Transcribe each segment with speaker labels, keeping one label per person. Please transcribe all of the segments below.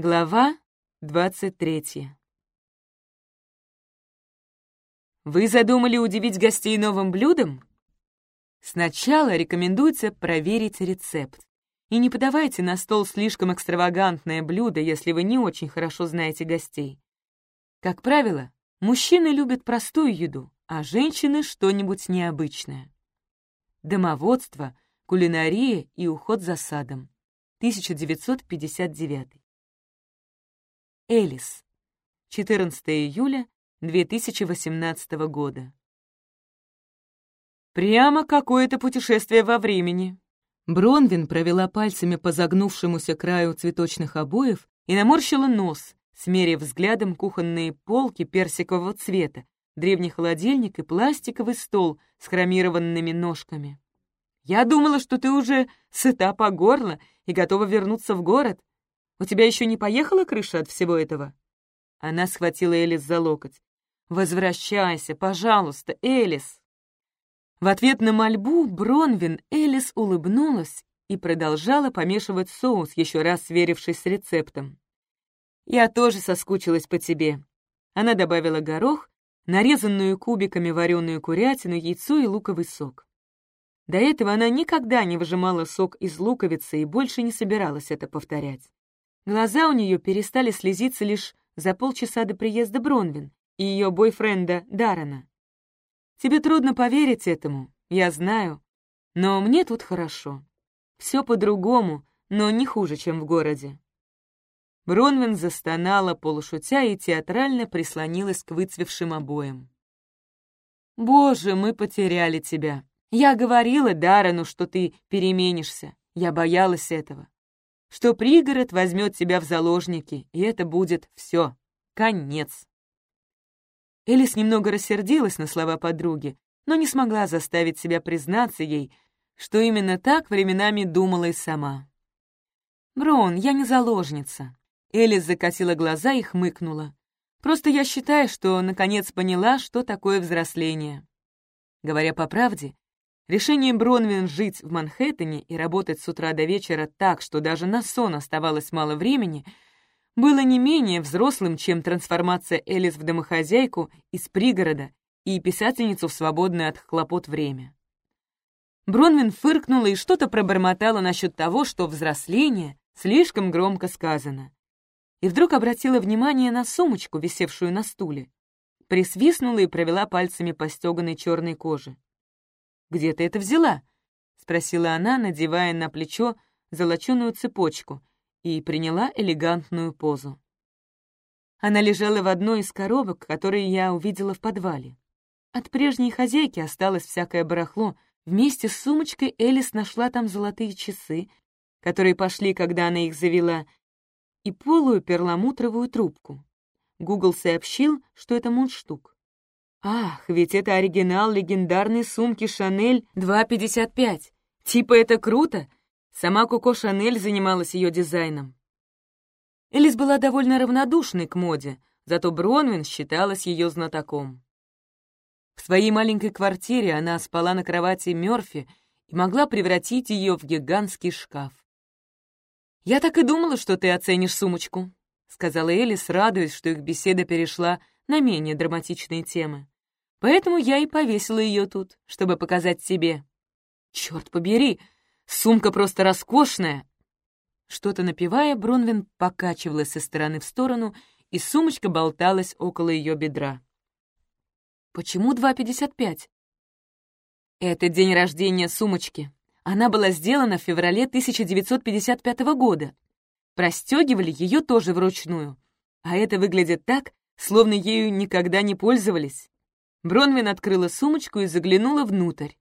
Speaker 1: Глава 23 Вы задумали удивить гостей новым блюдом? Сначала рекомендуется проверить рецепт. И не подавайте на стол слишком экстравагантное блюдо, если вы не очень хорошо знаете гостей. Как правило, мужчины любят простую еду, а женщины — что-нибудь необычное. Домоводство, кулинария и уход за садом. 1959 Элис. 14 июля 2018 года. Прямо какое-то путешествие во времени. Бронвин провела пальцами по загнувшемуся краю цветочных обоев и наморщила нос, смерив взглядом кухонные полки персикового цвета, древний холодильник и пластиковый стол с хромированными ножками. «Я думала, что ты уже сыта по горло и готова вернуться в город. У тебя еще не поехала крыша от всего этого?» Она схватила Элис за локоть. «Возвращайся, пожалуйста, Элис!» В ответ на мольбу Бронвин Элис улыбнулась и продолжала помешивать соус, еще раз сверившись с рецептом. «Я тоже соскучилась по тебе». Она добавила горох, нарезанную кубиками вареную курятину, яйцо и луковый сок. До этого она никогда не выжимала сок из луковицы и больше не собиралась это повторять. Глаза у нее перестали слезиться лишь за полчаса до приезда Бронвин и ее бойфренда Даррена. Тебе трудно поверить этому, я знаю, но мне тут хорошо. Все по-другому, но не хуже, чем в городе. Бронвин застонала, полушутя, и театрально прислонилась к выцвевшим обоям. «Боже, мы потеряли тебя. Я говорила Даррену, что ты переменишься. Я боялась этого что пригород возьмет тебя в заложники, и это будет все. Конец. Элис немного рассердилась на слова подруги, но не смогла заставить себя признаться ей, что именно так временами думала и сама. «Брон, я не заложница». Элис закатила глаза и хмыкнула. «Просто я считаю, что наконец поняла, что такое взросление». Говоря по правде, Решение Бронвин жить в Манхэттене и работать с утра до вечера так, что даже на сон оставалось мало времени, было не менее взрослым, чем трансформация Элис в домохозяйку из пригорода и писательницу в свободное от хлопот время. Бронвин фыркнула и что-то пробормотала насчет того, что взросление слишком громко сказано. И вдруг обратила внимание на сумочку, висевшую на стуле. Присвистнула и провела пальцами по стеганой черной коже. Где ты это взяла?» — спросила она, надевая на плечо золоченую цепочку, и приняла элегантную позу. Она лежала в одной из коробок, которые я увидела в подвале. От прежней хозяйки осталось всякое барахло. Вместе с сумочкой Элис нашла там золотые часы, которые пошли, когда она их завела, и полую перламутровую трубку. Гугл сообщил, что это мундштук. Ах, ведь это оригинал легендарной сумки Шанель 2.55. Типа это круто. Сама Коко Шанель занималась ее дизайном. Элис была довольно равнодушной к моде, зато Бронвин считалась ее знатоком. В своей маленькой квартире она спала на кровати Мёрфи и могла превратить ее в гигантский шкаф. «Я так и думала, что ты оценишь сумочку», — сказала Элис, радуясь, что их беседа перешла на менее драматичные темы. Поэтому я и повесила ее тут, чтобы показать тебе. Черт побери, сумка просто роскошная. Что-то напивая, Бронвин покачивалась со стороны в сторону, и сумочка болталась около ее бедра. «Почему 2,55?» «Это день рождения сумочки. Она была сделана в феврале 1955 года. Простегивали ее тоже вручную. А это выглядит так, словно ею никогда не пользовались. Бронвин открыла сумочку и заглянула внутрь.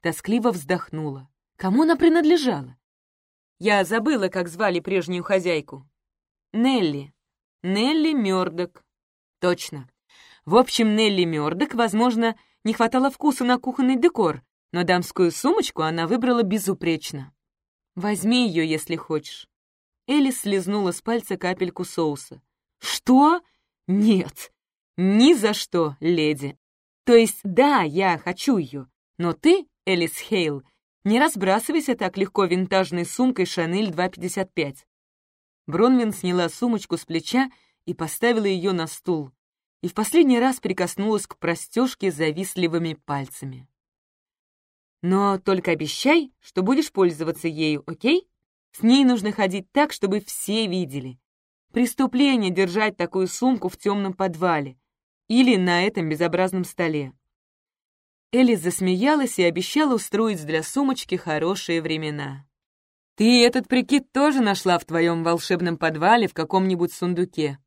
Speaker 1: Тоскливо вздохнула. Кому она принадлежала? Я забыла, как звали прежнюю хозяйку. Нелли. Нелли Мёрдок. Точно. В общем, Нелли Мёрдок, возможно, не хватало вкуса на кухонный декор, но дамскую сумочку она выбрала безупречно. Возьми ее, если хочешь. Элис слезнула с пальца капельку соуса. «Что? «Нет, ни за что, леди. То есть, да, я хочу ее, но ты, Элис Хейл, не разбрасывайся так легко винтажной сумкой Шанель 255. Бронвин сняла сумочку с плеча и поставила ее на стул, и в последний раз прикоснулась к простежке завистливыми пальцами. «Но только обещай, что будешь пользоваться ею, окей? С ней нужно ходить так, чтобы все видели. Преступление держать такую сумку в темном подвале или на этом безобразном столе». Элис засмеялась и обещала устроить для сумочки хорошие времена. «Ты этот прикид тоже нашла в твоем волшебном подвале в каком-нибудь сундуке?»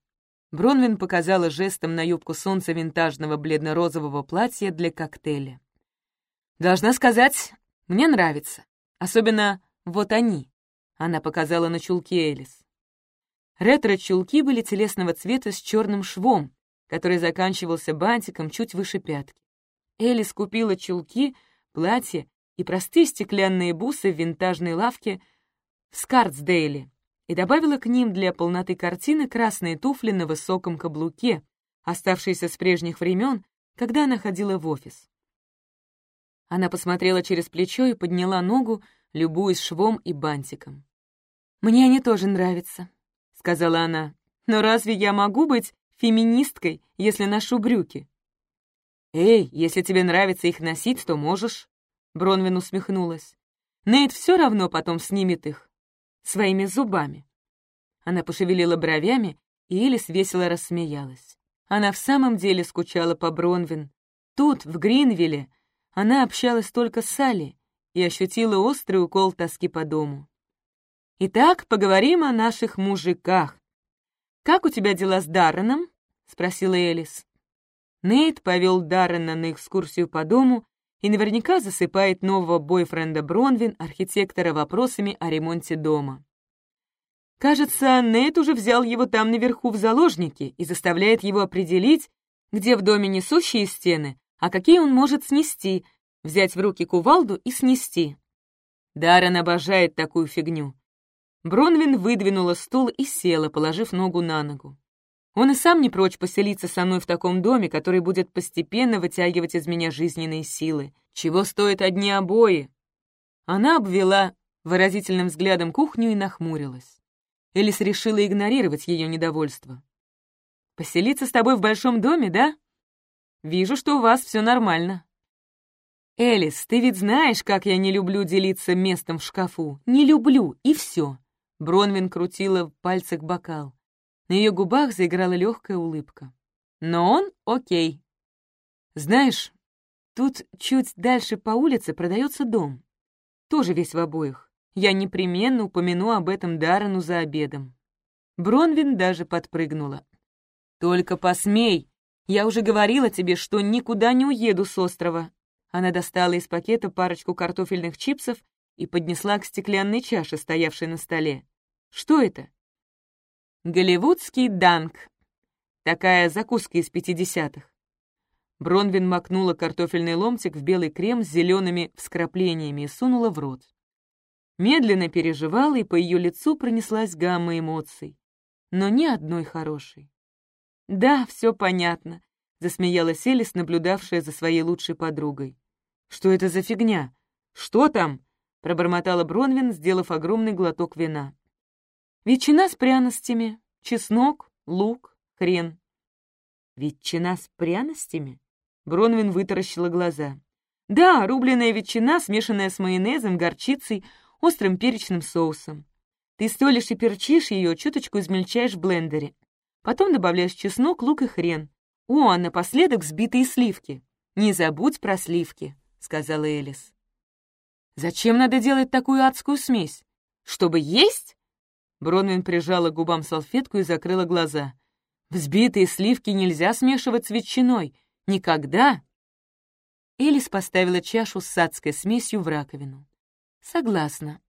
Speaker 1: Бронвин показала жестом на юбку солнца винтажного бледно-розового платья для коктейля. «Должна сказать, мне нравится. Особенно вот они». Она показала на чулки Элис. Ретро-чулки были телесного цвета с черным швом, который заканчивался бантиком чуть выше пятки. Элис купила чулки, платье и простые стеклянные бусы в винтажной лавке в Скартсдейле и добавила к ним для полноты картины красные туфли на высоком каблуке, оставшиеся с прежних времен, когда она ходила в офис. Она посмотрела через плечо и подняла ногу, любуясь швом и бантиком. «Мне они тоже нравятся», — сказала она. «Но разве я могу быть феминисткой, если ношу брюки?» «Эй, если тебе нравится их носить, то можешь», — Бронвин усмехнулась. «Нейт все равно потом снимет их своими зубами». Она пошевелила бровями, и Элис весело рассмеялась. Она в самом деле скучала по Бронвин. Тут, в Гринвилле, она общалась только с Салли и ощутила острый укол тоски по дому. «Итак, поговорим о наших мужиках. Как у тебя дела с Дарреном?» — спросила Элис. Нейт повел Даррена на экскурсию по дому и наверняка засыпает нового бойфренда Бронвин, архитектора, вопросами о ремонте дома. Кажется, Нейт уже взял его там наверху в заложники и заставляет его определить, где в доме несущие стены, а какие он может снести, взять в руки кувалду и снести. Даррен обожает такую фигню. Бронвин выдвинула стул и села, положив ногу на ногу. Он и сам не прочь поселиться со мной в таком доме, который будет постепенно вытягивать из меня жизненные силы. Чего стоят одни обои? Она обвела выразительным взглядом кухню и нахмурилась. Элис решила игнорировать ее недовольство. «Поселиться с тобой в большом доме, да? Вижу, что у вас все нормально». «Элис, ты ведь знаешь, как я не люблю делиться местом в шкафу. Не люблю, и все». Бронвин крутила в пальцах бокал. На ее губах заиграла легкая улыбка. Но он окей. Знаешь, тут чуть дальше по улице продается дом. Тоже весь в обоих. Я непременно упомяну об этом Даррену за обедом. Бронвин даже подпрыгнула. «Только посмей! Я уже говорила тебе, что никуда не уеду с острова». Она достала из пакета парочку картофельных чипсов и поднесла к стеклянной чаше, стоявшей на столе. «Что это?» Голливудский данк. Такая закуска из пятидесятых. Бронвин макнула картофельный ломтик в белый крем с зелеными вскраплениями и сунула в рот. Медленно переживала, и по ее лицу пронеслась гамма эмоций. Но ни одной хорошей. «Да, все понятно», — засмеялась Элис, наблюдавшая за своей лучшей подругой. «Что это за фигня? Что там?» — пробормотала Бронвин, сделав огромный глоток вина. Ветчина с пряностями, чеснок, лук, хрен. Ветчина с пряностями? Бронвин вытаращила глаза. Да, рубленая ветчина, смешанная с майонезом, горчицей, острым перечным соусом. Ты солишь и перчишь ее, чуточку измельчаешь в блендере. Потом добавляешь чеснок, лук и хрен. О, а напоследок взбитые сливки. Не забудь про сливки, сказала Элис. Зачем надо делать такую адскую смесь? Чтобы есть? Бронвин прижала к губам салфетку и закрыла глаза. «Взбитые сливки нельзя смешивать с ветчиной. Никогда!» Элис поставила чашу с садской смесью в раковину. «Согласна.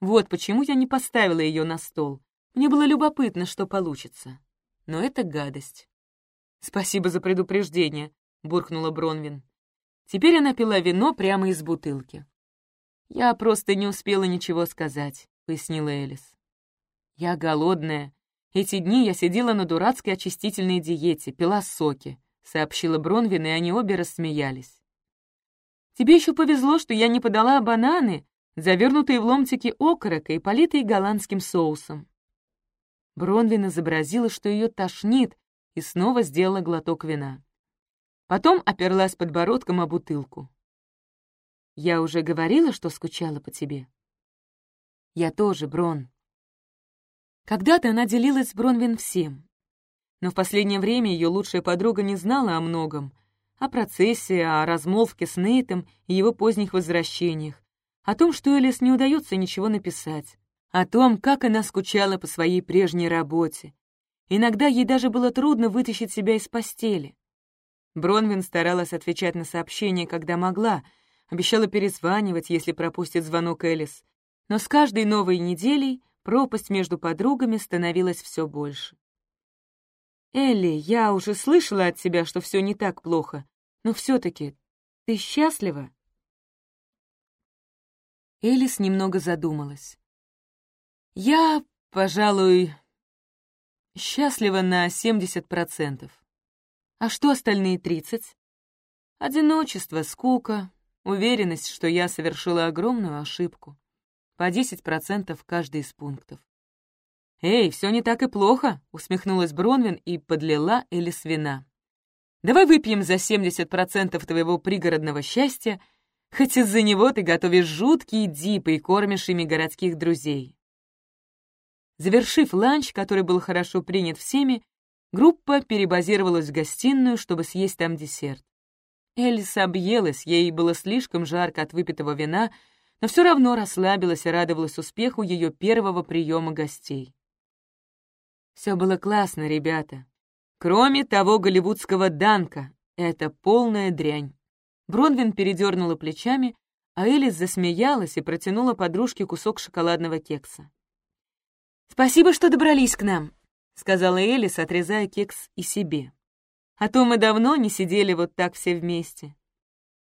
Speaker 1: Вот почему я не поставила ее на стол. Мне было любопытно, что получится. Но это гадость». «Спасибо за предупреждение», — буркнула Бронвин. Теперь она пила вино прямо из бутылки. «Я просто не успела ничего сказать», — пояснила Элис. «Я голодная. Эти дни я сидела на дурацкой очистительной диете, пила соки», — сообщила Бронвин, и они обе рассмеялись. «Тебе еще повезло, что я не подала бананы, завернутые в ломтики окорока и политые голландским соусом». Бронвин изобразила, что ее тошнит, и снова сделала глоток вина. Потом оперлась подбородком о бутылку. «Я уже говорила, что скучала по тебе?» «Я тоже, Брон». Когда-то она делилась с Бронвин всем. Но в последнее время ее лучшая подруга не знала о многом. О процессе, о размолвке с Нейтом и его поздних возвращениях. О том, что Элис не удается ничего написать. О том, как она скучала по своей прежней работе. Иногда ей даже было трудно вытащить себя из постели. Бронвин старалась отвечать на сообщения, когда могла, обещала перезванивать, если пропустит звонок Элис. Но с каждой новой неделей пропасть между подругами становилась все больше. «Элли, я уже слышала от тебя, что все не так плохо, но все-таки ты счастлива?» Элис немного задумалась. «Я, пожалуй, счастлива на 70%. А что остальные 30%? Одиночество, скука, уверенность, что я совершила огромную ошибку. По 10% каждый из пунктов. «Эй, все не так и плохо», — усмехнулась Бронвин и подлила Элис вина. «Давай выпьем за 70% твоего пригородного счастья, хоть из-за него ты готовишь жуткие дипы и кормишь ими городских друзей». Завершив ланч, который был хорошо принят всеми, группа перебазировалась в гостиную, чтобы съесть там десерт. Элис объелась, ей было слишком жарко от выпитого вина, но все равно расслабилась и радовалась успеху ее первого приема гостей. Все было классно, ребята. Кроме того голливудского данка, это полная дрянь. Бронвин передернула плечами, а Элис засмеялась и протянула подружке кусок шоколадного кекса. «Спасибо, что добрались к нам», — сказала Элис, отрезая кекс и себе. «А то мы давно не сидели вот так все вместе».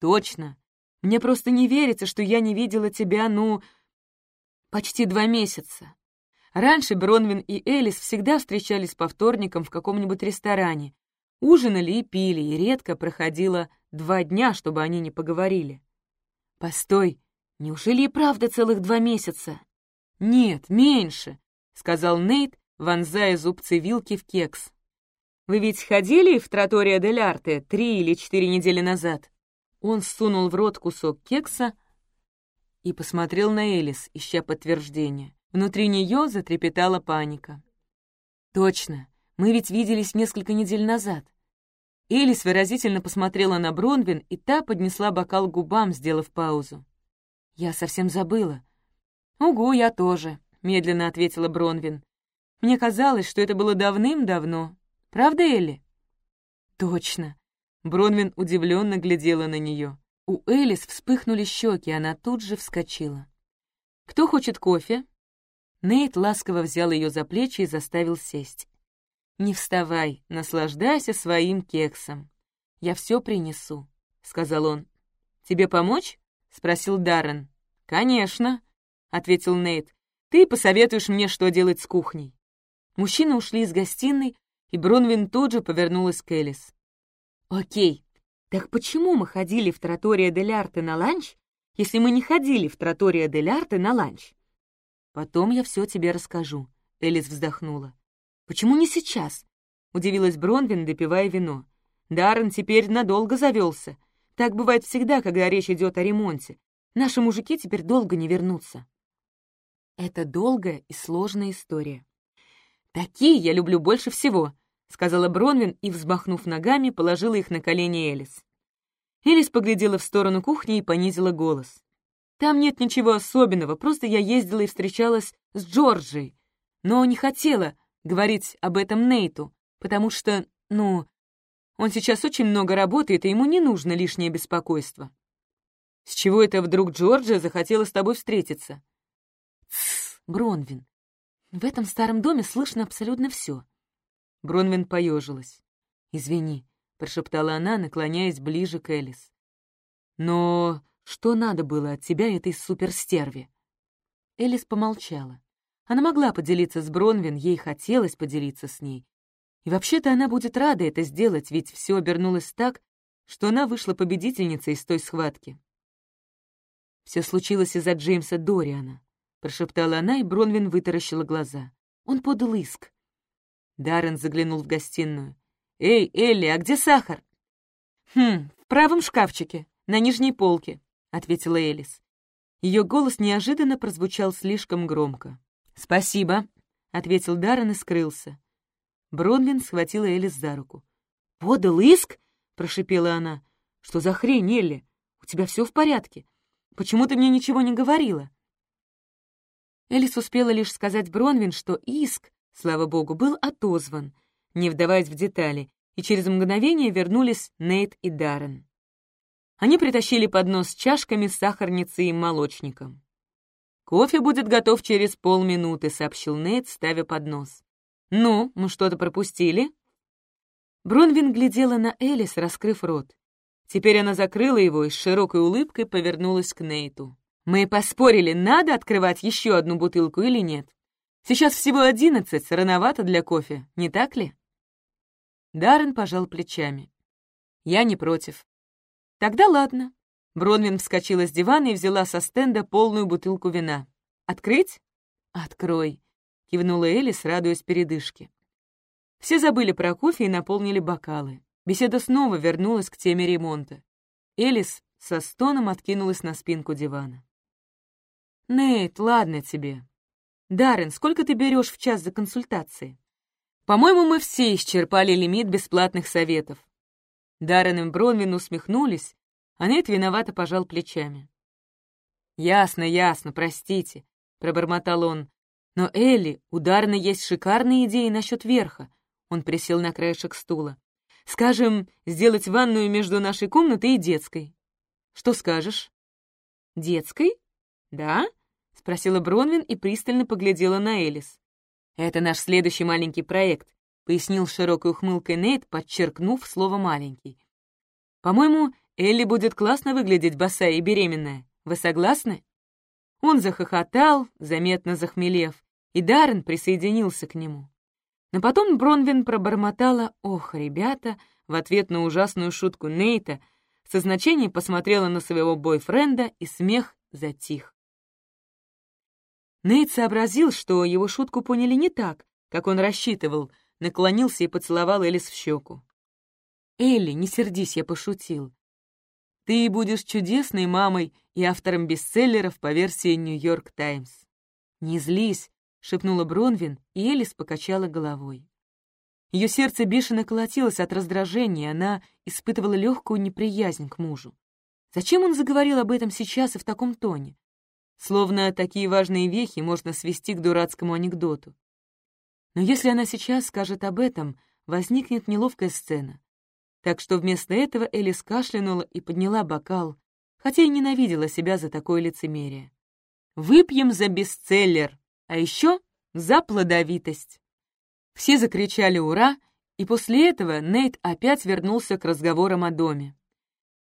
Speaker 1: «Точно. Мне просто не верится, что я не видела тебя, ну, почти два месяца. Раньше Бронвин и Элис всегда встречались по вторникам в каком-нибудь ресторане, ужинали и пили, и редко проходило два дня, чтобы они не поговорили. «Постой, неужели и правда целых два месяца?» «Нет, меньше. — сказал Нейт, вонзая зубцы вилки в кекс. «Вы ведь ходили в Тротория дель Арте три или четыре недели назад?» Он сунул в рот кусок кекса и посмотрел на Элис, ища подтверждение. Внутри нее затрепетала паника. «Точно, мы ведь виделись несколько недель назад». Элис выразительно посмотрела на Бронвин, и та поднесла бокал к губам, сделав паузу. «Я совсем забыла». «Угу, я тоже», медленно ответила Бронвин. «Мне казалось, что это было давным-давно. Правда, Элли?» «Точно». Бронвин удивленно глядела на нее. У Элис вспыхнули щеки, она тут же вскочила. «Кто хочет кофе?» Нейт ласково взял ее за плечи и заставил сесть. «Не вставай, наслаждайся своим кексом. Я все принесу», — сказал он. «Тебе помочь?» — спросил Даррен. «Конечно», — ответил Нейт. Ты посоветуешь мне, что делать с кухней». Мужчины ушли из гостиной, и Бронвин тут же повернулась к Элис. «Окей, так почему мы ходили в Тротория дель Арте на ланч, если мы не ходили в Тротория дель Арте на ланч?» «Потом я все тебе расскажу», — Элис вздохнула. «Почему не сейчас?» — удивилась Бронвин, допивая вино. «Даррен теперь надолго завелся. Так бывает всегда, когда речь идет о ремонте. Наши мужики теперь долго не вернутся». Это долгая и сложная история. «Такие я люблю больше всего», — сказала Бронвин и, взмахнув ногами, положила их на колени Элис. Элис поглядела в сторону кухни и понизила голос. «Там нет ничего особенного, просто я ездила и встречалась с Джорджией, но не хотела говорить об этом Нейту, потому что, ну, он сейчас очень много работает, и ему не нужно лишнее беспокойство». «С чего это вдруг Джорджия захотела с тобой встретиться?» «Тссс, Бронвин, в этом старом доме слышно абсолютно все». Бронвин поежилась. «Извини», — прошептала она, наклоняясь ближе к Элис. «Но что надо было от тебя этой суперстерве?» Элис помолчала. Она могла поделиться с Бронвин, ей хотелось поделиться с ней. И вообще-то она будет рада это сделать, ведь все обернулось так, что она вышла победительницей из той схватки. Все случилось из-за Джеймса Дориана прошептала она, и Бронвин вытаращила глаза. Он подал иск. Даррен заглянул в гостиную. «Эй, Элли, а где сахар?» «Хм, в правом шкафчике, на нижней полке», — ответила Элис. Ее голос неожиданно прозвучал слишком громко. «Спасибо», — ответил Даррен и скрылся. Бронвин схватила Элис за руку. «Подал иск?» — прошипела она. «Что за хрень, Элли? У тебя все в порядке? Почему ты мне ничего не говорила?» Элис успела лишь сказать Бронвин, что иск, слава богу, был отозван, не вдаваясь в детали, и через мгновение вернулись Нейт и Даррен. Они притащили поднос с чашками, сахарницей и молочником. «Кофе будет готов через полминуты», — сообщил Нейт, ставя поднос. «Ну, мы что-то пропустили?» Бронвин глядела на Элис, раскрыв рот. Теперь она закрыла его и с широкой улыбкой повернулась к Нейту. «Мы поспорили, надо открывать еще одну бутылку или нет. Сейчас всего одиннадцать, рановато для кофе, не так ли?» Даррен пожал плечами. «Я не против». «Тогда ладно». Бронвин вскочила с дивана и взяла со стенда полную бутылку вина. «Открыть?» «Открой», — кивнула Элис, радуясь передышке. Все забыли про кофе и наполнили бокалы. Беседа снова вернулась к теме ремонта. Элис со стоном откинулась на спинку дивана. «Нейт, ладно тебе. Даррен, сколько ты берешь в час за консультации?» По-моему, мы все исчерпали лимит бесплатных советов. Даррен и Бронвин усмехнулись, а Нейт виновато пожал плечами. «Ясно, ясно, простите», — пробормотал он. «Но, Элли, у Даррена есть шикарные идеи насчет верха». Он присел на краешек стула. «Скажем, сделать ванную между нашей комнатой и детской. Что скажешь?» «Детской?» «Да?» — спросила Бронвин и пристально поглядела на Элис. «Это наш следующий маленький проект», — пояснил широкой ухмылкой Нейт, подчеркнув слово «маленький». «По-моему, Элли будет классно выглядеть босая и беременная. Вы согласны?» Он захохотал, заметно захмелев, и Даррен присоединился к нему. Но потом Бронвин пробормотала «Ох, ребята!» в ответ на ужасную шутку Нейта, со значением посмотрела на своего бойфренда, и смех затих. Нейт сообразил, что его шутку поняли не так, как он рассчитывал, наклонился и поцеловал Элис в щеку. «Элли, не сердись, я пошутил. Ты будешь чудесной мамой и автором бестселлеров по версии «Нью-Йорк Таймс». «Не злись», — шепнула Бронвин, и Элис покачала головой. Ее сердце бешено колотилось от раздражения, она испытывала легкую неприязнь к мужу. Зачем он заговорил об этом сейчас и в таком тоне? Словно такие важные вехи можно свести к дурацкому анекдоту. Но если она сейчас скажет об этом, возникнет неловкая сцена. Так что вместо этого Элис кашлянула и подняла бокал, хотя и ненавидела себя за такое лицемерие. «Выпьем за бестселлер, а еще за плодовитость!» Все закричали «Ура!», и после этого Нейт опять вернулся к разговорам о доме.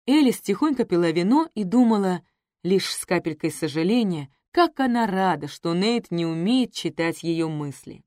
Speaker 1: Элис тихонько пила вино и думала, лишь с капелькой сожаления, как она рада, что Нейт не умеет читать ее мысли.